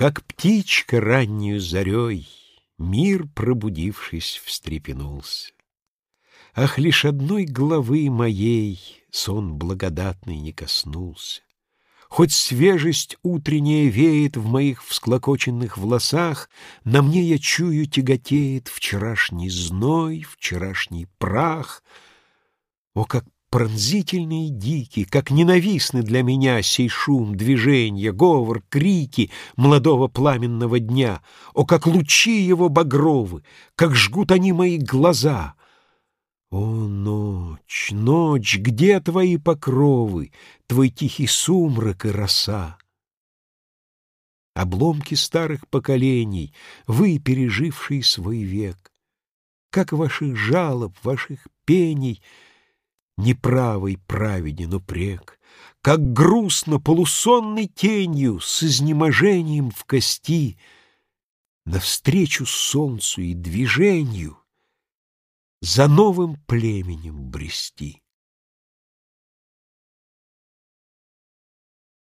Как птичка раннюю зарей, Мир, пробудившись, встрепенулся. Ах, лишь одной главы моей Сон благодатный не коснулся. Хоть свежесть утренняя веет В моих всклокоченных волосах, На мне, я чую, тяготеет Вчерашний зной, вчерашний прах. О, как пронзительный и дикий, Как ненавистны для меня Сей шум, движенья, говор, крики Молодого пламенного дня! О, как лучи его багровы, Как жгут они мои глаза! О, ночь, ночь, где твои покровы, Твой тихий сумрак и роса? Обломки старых поколений, Вы, пережившие свой век, Как ваших жалоб, ваших пений Неправый праведен упрек, Как грустно полусонной тенью С изнеможением в кости Навстречу солнцу и движению за новым племенем брести.